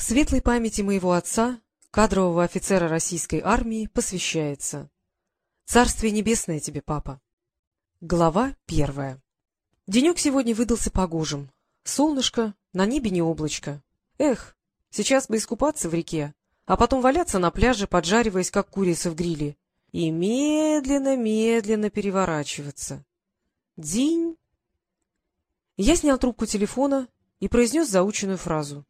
Светлой памяти моего отца, кадрового офицера российской армии, посвящается. Царствие небесное тебе, папа. Глава первая. Денек сегодня выдался погожим. Солнышко, на небе не облачко. Эх, сейчас бы искупаться в реке, а потом валяться на пляже, поджариваясь, как курица в гриле, и медленно-медленно переворачиваться. День. Я снял трубку телефона и произнес заученную фразу. —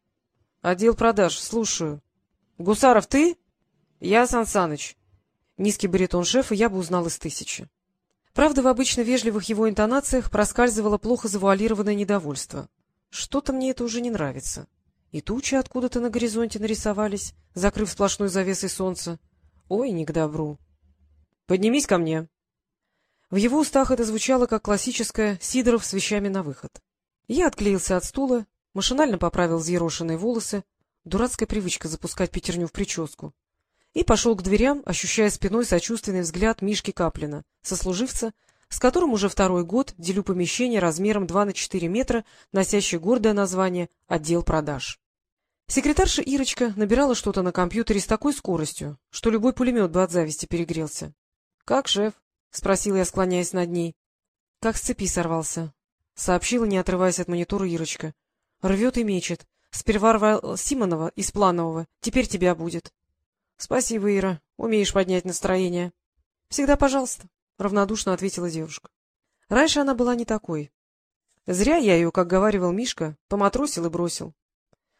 Отдел продаж, слушаю. — Гусаров, ты? — Я Сан Саныч. Низкий баритон шефа я бы узнал из тысячи. Правда, в обычно вежливых его интонациях проскальзывало плохо завуалированное недовольство. Что-то мне это уже не нравится. И тучи откуда-то на горизонте нарисовались, закрыв сплошной завесой солнца. Ой, не к добру. — Поднимись ко мне. В его устах это звучало, как классическое «Сидоров с вещами на выход». Я отклеился от стула машинально поправил взъерошенные волосы, дурацкая привычка запускать пятерню в прическу, и пошел к дверям, ощущая спиной сочувственный взгляд Мишки Каплина, сослуживца, с которым уже второй год делю помещение размером 2 на 4 метра, носящее гордое название «Отдел продаж». Секретарша Ирочка набирала что-то на компьютере с такой скоростью, что любой пулемет бы от зависти перегрелся. — Как, шеф? — спросил я, склоняясь над ней. — Как с цепи сорвался, — сообщила, не отрываясь от монитора Ирочка. Рвет и мечет. Сперва рвал Симонова из Планового, теперь тебя будет. — Спасибо, Ира, умеешь поднять настроение. — Всегда пожалуйста, — равнодушно ответила девушка. Раньше она была не такой. Зря я ее, как говаривал Мишка, поматросил и бросил.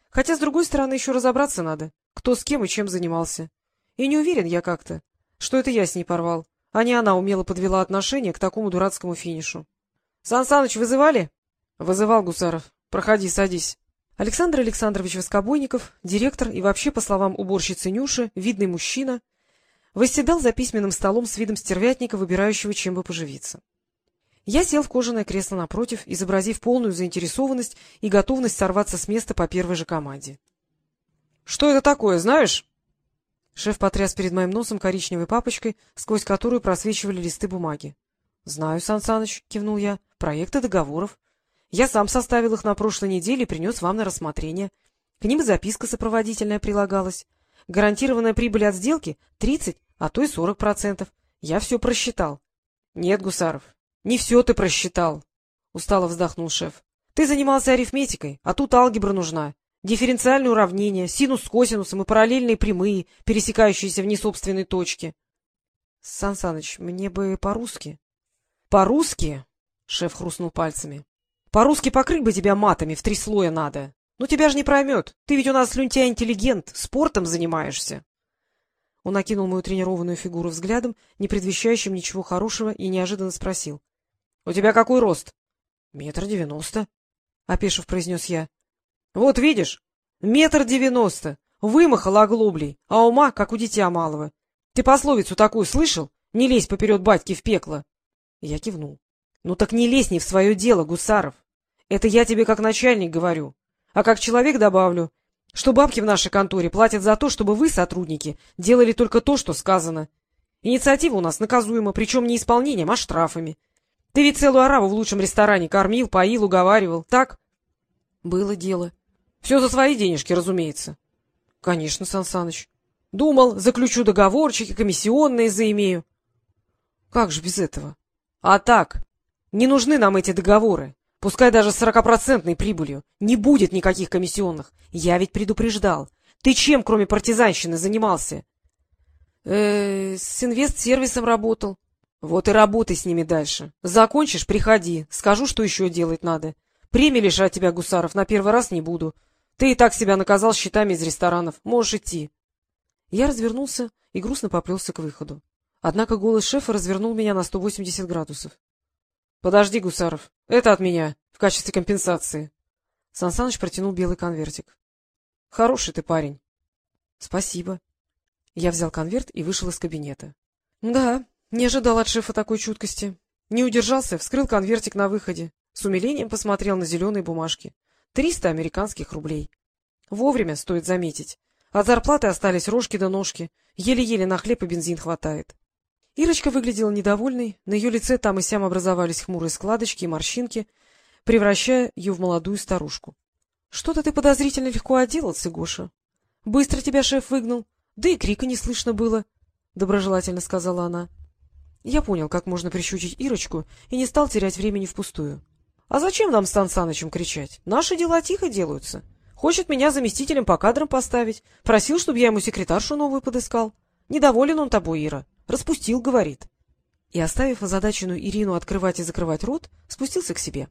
Хотя, с другой стороны, еще разобраться надо, кто с кем и чем занимался. И не уверен я как-то, что это я с ней порвал, а не она умело подвела отношение к такому дурацкому финишу. — Сан Саныч вызывали? — Вызывал Гусаров. Проходи, садись. Александр Александрович Воскобойников, директор и вообще, по словам уборщицы Нюши, видный мужчина, восседал за письменным столом с видом стервятника, выбирающего, чем бы поживиться. Я сел в кожаное кресло напротив, изобразив полную заинтересованность и готовность сорваться с места по первой же команде. — Что это такое, знаешь? Шеф потряс перед моим носом коричневой папочкой, сквозь которую просвечивали листы бумаги. — Знаю, Сан Саныч, — кивнул я, — проекты договоров. Я сам составил их на прошлой неделе и принес вам на рассмотрение. К ним и записка сопроводительная прилагалась. Гарантированная прибыль от сделки — 30, а то и 40 процентов. Я все просчитал. — Нет, Гусаров, не все ты просчитал, — устало вздохнул шеф. — Ты занимался арифметикой, а тут алгебра нужна. Дифференциальные уравнения, синус с косинусом и параллельные прямые, пересекающиеся в несобственной точке. — Сан Саныч, мне бы по-русски. — По-русски? — шеф хрустнул пальцами. По-русски покрыть бы тебя матами, в три слоя надо. Ну тебя же не проймет. Ты ведь у нас слюнтяй-интеллигент, спортом занимаешься. Он окинул мою тренированную фигуру взглядом, не предвещающим ничего хорошего, и неожиданно спросил. — У тебя какой рост? — Метр девяносто, — опешив произнес я. — Вот видишь, метр девяносто, вымахал оглоблей, а ума, как у дитя малого. Ты пословицу такую слышал? Не лезь поперед батьки в пекло. Я кивнул. — Ну так не лезь не в свое дело, Гусаров. Это я тебе как начальник говорю. А как человек добавлю, что бабки в нашей конторе платят за то, чтобы вы, сотрудники, делали только то, что сказано. Инициатива у нас наказуема, причем не исполнением, а штрафами. Ты ведь целую араву в лучшем ресторане кормил, поил, уговаривал, так? — Было дело. — Все за свои денежки, разумеется. — Конечно, Сан. Думал, заключу договорчики, комиссионные заимею. — Как же без этого? — А так, не нужны нам эти договоры. Пускай даже с сорокопроцентной прибылью. Не будет никаких комиссионных. Я ведь предупреждал. Ты чем, кроме партизанщины, занимался? Э, с инвест-сервисом работал. Вот и работай с ними дальше. Закончишь — приходи. Скажу, что еще делать надо. Премии лишать тебя, Гусаров, на первый раз не буду. Ты и так себя наказал счетами из ресторанов. Можешь идти. Я развернулся и грустно поплелся к выходу. Однако голос шефа развернул меня на 180 градусов. — Подожди, Гусаров, это от меня, в качестве компенсации. Сан Саныч протянул белый конвертик. — Хороший ты парень. — Спасибо. Я взял конверт и вышел из кабинета. Да, не ожидал от шефа такой чуткости. Не удержался, вскрыл конвертик на выходе. С умилением посмотрел на зеленые бумажки. Триста американских рублей. Вовремя, стоит заметить. От зарплаты остались рожки до ножки. Еле-еле на хлеб и бензин хватает. Ирочка выглядела недовольной, на ее лице там и сям образовались хмурые складочки и морщинки, превращая ее в молодую старушку. — Что-то ты подозрительно легко отделался, Гоша. — Быстро тебя шеф выгнал. Да и крика не слышно было, — доброжелательно сказала она. Я понял, как можно прищучить Ирочку, и не стал терять времени впустую. — А зачем нам с Сан кричать? Наши дела тихо делаются. Хочет меня заместителем по кадрам поставить. Просил, чтобы я ему секретаршу новую подыскал. Недоволен он тобой, Ира. Распустил, говорит. И, оставив озадаченную Ирину открывать и закрывать рот, спустился к себе.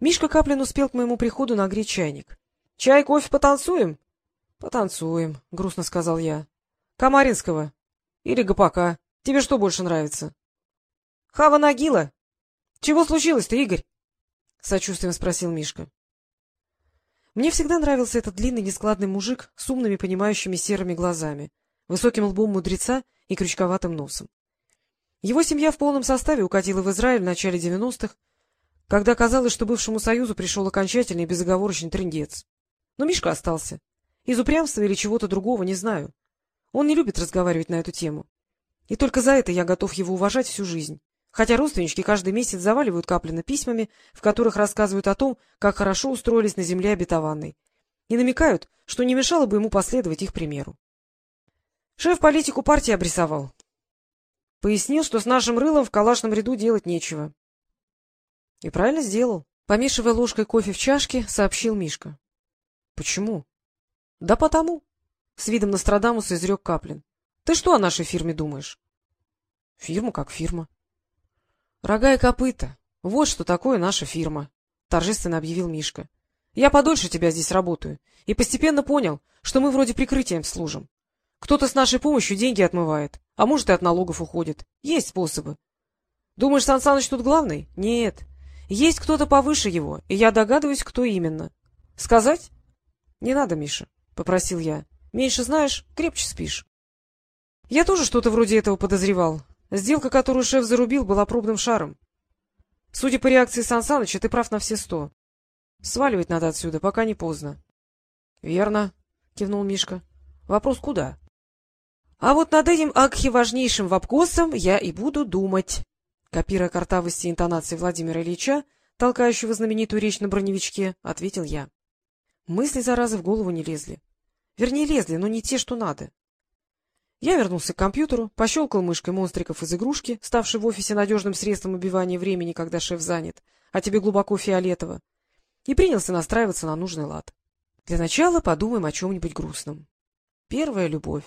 Мишка Каплин успел к моему приходу нагреть чайник. — Чай, кофе, потанцуем? — Потанцуем, — грустно сказал я. — Камаринского или Гопака. Тебе что больше нравится? — Хава Нагила. — Чего случилось-то, Игорь? — сочувствием спросил Мишка. Мне всегда нравился этот длинный нескладный мужик с умными, понимающими серыми глазами, высоким лбом мудреца и крючковатым носом. Его семья в полном составе укатила в Израиль в начале девяностых, когда казалось, что бывшему Союзу пришел окончательный безоговорочный трындец. Но Мишка остался. Из упрямства или чего-то другого, не знаю. Он не любит разговаривать на эту тему. И только за это я готов его уважать всю жизнь. Хотя родственнички каждый месяц заваливают Каплина письмами, в которых рассказывают о том, как хорошо устроились на земле обетованной, и намекают, что не мешало бы ему последовать их примеру. Шеф политику партии обрисовал. Пояснил, что с нашим рылом в калашном ряду делать нечего. — И правильно сделал. Помешивая ложкой кофе в чашке, сообщил Мишка. — Почему? — Да потому. С видом Нострадамуса изрек Каплин. — Ты что о нашей фирме думаешь? — Фирма как фирма. — Рога и копыта. Вот что такое наша фирма, — торжественно объявил Мишка. — Я подольше тебя здесь работаю и постепенно понял, что мы вроде прикрытием служим. Кто-то с нашей помощью деньги отмывает, а может и от налогов уходит. Есть способы. Думаешь, Сан Саныч тут главный? Нет. Есть кто-то повыше его, и я догадываюсь, кто именно. Сказать? — Не надо, Миша, — попросил я. — Меньше знаешь, крепче спишь. Я тоже что-то вроде этого подозревал. Сделка, которую шеф зарубил, была пробным шаром. Судя по реакции Сан Саныча, ты прав на все сто. Сваливать надо отсюда, пока не поздно. — Верно, — кивнул Мишка. — Вопрос куда? — А вот над этим архиважнейшим вопросом я и буду думать. Копируя картавости интонации Владимира Ильича, толкающего знаменитую речь на броневичке, ответил я. Мысли, заразы, в голову не лезли. Вернее, лезли, но не те, что надо. Я вернулся к компьютеру, пощелкал мышкой монстриков из игрушки, ставшей в офисе надежным средством убивания времени, когда шеф занят, а тебе глубоко фиолетово, и принялся настраиваться на нужный лад. Для начала подумаем о чем-нибудь грустном. Первая любовь.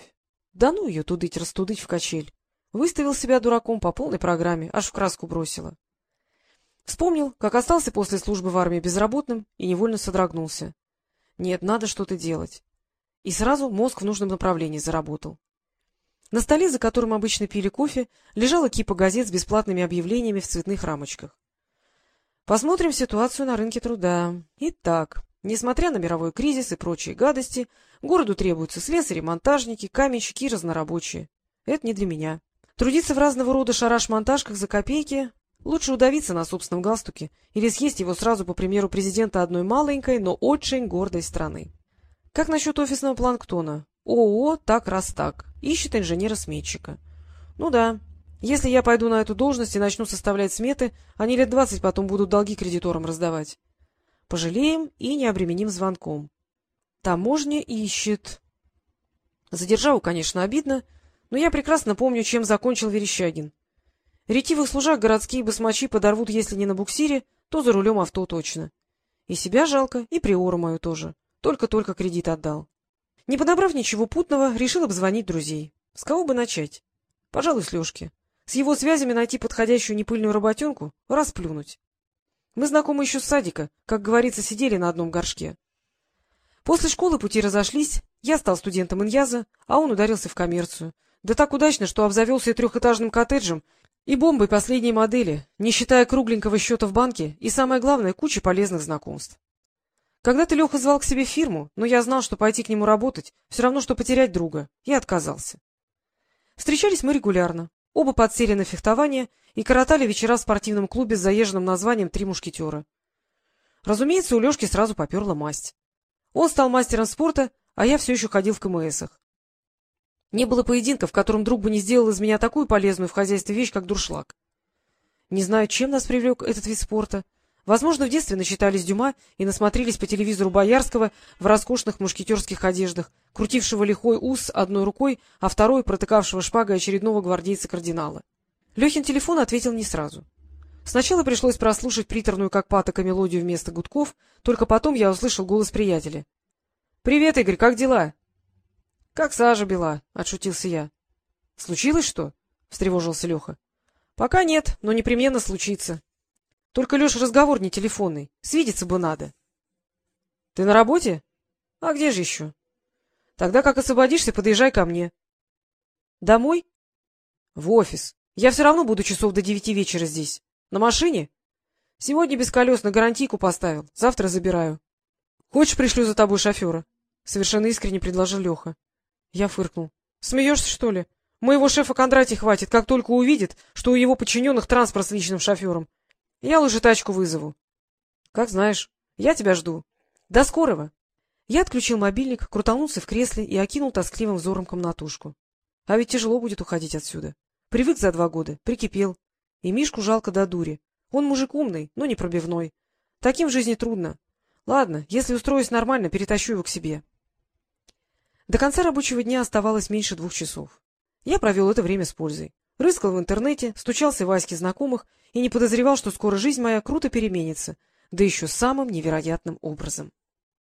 Да ну ее тудыть-растудыть в качель. Выставил себя дураком по полной программе, аж в краску бросила. Вспомнил, как остался после службы в армии безработным и невольно содрогнулся. Нет, надо что-то делать. И сразу мозг в нужном направлении заработал. На столе, за которым обычно пили кофе, лежала кипа газет с бесплатными объявлениями в цветных рамочках. Посмотрим ситуацию на рынке труда. Итак, несмотря на мировой кризис и прочие гадости, городу требуются слесари, монтажники, каменщики и разнорабочие. Это не для меня. Трудиться в разного рода шараш-монтажках за копейки лучше удавиться на собственном галстуке или съесть его сразу по примеру президента одной маленькой, но очень гордой страны. Как насчет офисного планктона? ООО «Так раз так» ищет инженера-сметчика. Ну да, если я пойду на эту должность и начну составлять сметы, они лет двадцать потом будут долги кредиторам раздавать. Пожалеем и не обременим звонком. Таможня ищет. Задержаву, конечно, обидно, но я прекрасно помню, чем закончил Верещагин. Ретивых служак городские басмачи подорвут, если не на буксире, то за рулем авто точно. И себя жалко, и приору мою тоже. Только-только кредит отдал. Не подобрав ничего путного, решил обзвонить друзей. С кого бы начать? Пожалуй, с Лешки. С его связями найти подходящую непыльную работенку — расплюнуть. Мы знакомы еще с садика, как говорится, сидели на одном горшке. После школы пути разошлись, я стал студентом Иньяза, а он ударился в коммерцию, да так удачно, что обзавелся трехэтажным коттеджем и бомбой последней модели, не считая кругленького счета в банке и, самое главное, кучи полезных знакомств. Когда-то Леха звал к себе фирму, но я знал, что пойти к нему работать — все равно, что потерять друга, и отказался. Встречались мы регулярно, оба подсели на фехтование и коротали вечера в спортивном клубе с заезженным названием «Три мушкетера». Разумеется, у Лешки сразу поперла масть. Он стал мастером спорта, а я все еще ходил в КМСах. Не было поединка, в котором друг бы не сделал из меня такую полезную в хозяйстве вещь, как дуршлаг. Не знаю, чем нас привлек этот вид спорта. Возможно, в детстве начитались Дюма и насмотрелись по телевизору Боярского в роскошных мушкетерских одеждах, крутившего лихой ус одной рукой, а второй протыкавшего шпагой очередного гвардейца-кардинала. Лехин телефон ответил не сразу. Сначала пришлось прослушать приторную как патока мелодию вместо гудков, только потом я услышал голос приятеля. — Привет, Игорь, как дела? — Как сажа бела, — отшутился я. — Случилось что? — встревожился Леха. — Пока нет, но непременно случится. Только, Леша, разговор не телефонный. Свидеться бы надо. — Ты на работе? — А где же еще? — Тогда как освободишься, подъезжай ко мне. — Домой? — В офис. Я все равно буду часов до девяти вечера здесь. На машине? — Сегодня без колес на гарантийку поставил. Завтра забираю. — Хочешь, пришлю за тобой шофера? — совершенно искренне предложил Леха. Я фыркнул. — Смеешься, что ли? Моего шефа Кондратий хватит, как только увидит, что у его подчиненных транспорт с личным шофером. Я лучше тачку вызову. — Как знаешь. Я тебя жду. До скорого. Я отключил мобильник, крутанулся в кресле и окинул тоскливым взором комнатушку. А ведь тяжело будет уходить отсюда. Привык за два года, прикипел. И Мишку жалко до дури. Он мужик умный, но не пробивной. Таким в жизни трудно. Ладно, если устроюсь нормально, перетащу его к себе. До конца рабочего дня оставалось меньше двух часов. Я провел это время с пользой. Рыскал в интернете, стучался в Аське знакомых и не подозревал, что скоро жизнь моя круто переменится, да еще самым невероятным образом.